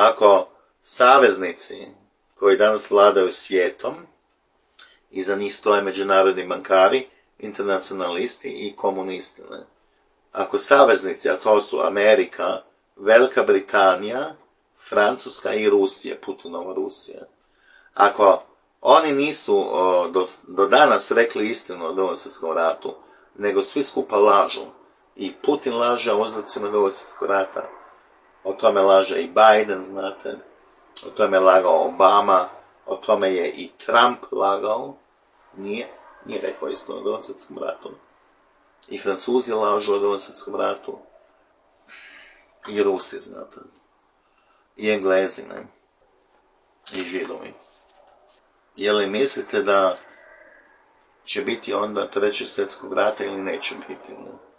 ako saveznici koji danas vladaju svijetom, i za njih stoje međunarodni bankari, internacionalisti i komunisti. Ne? Ako saveznici, a to su Amerika, Velika Britanija, Francuska i Rusija, Putinova Rusija, ako oni nisu do, do danas rekli istinu o Drugom svjetskom ratu, nego svi skupa lažu. I Putin laže o oznacima Drugog svjetskog rata. O tome laže i Biden, znate. O tome je lagao Obama. O tome je i Trump lagao. Nije, nije rekao istinu o svjetskom ratu. I Francuzi lažu o svjetskom ratu. I Rusi, znate. I Englezi, ne. I Židovi. Je li mislite da će biti onda treći svjetskog rata ili neće biti? Ne?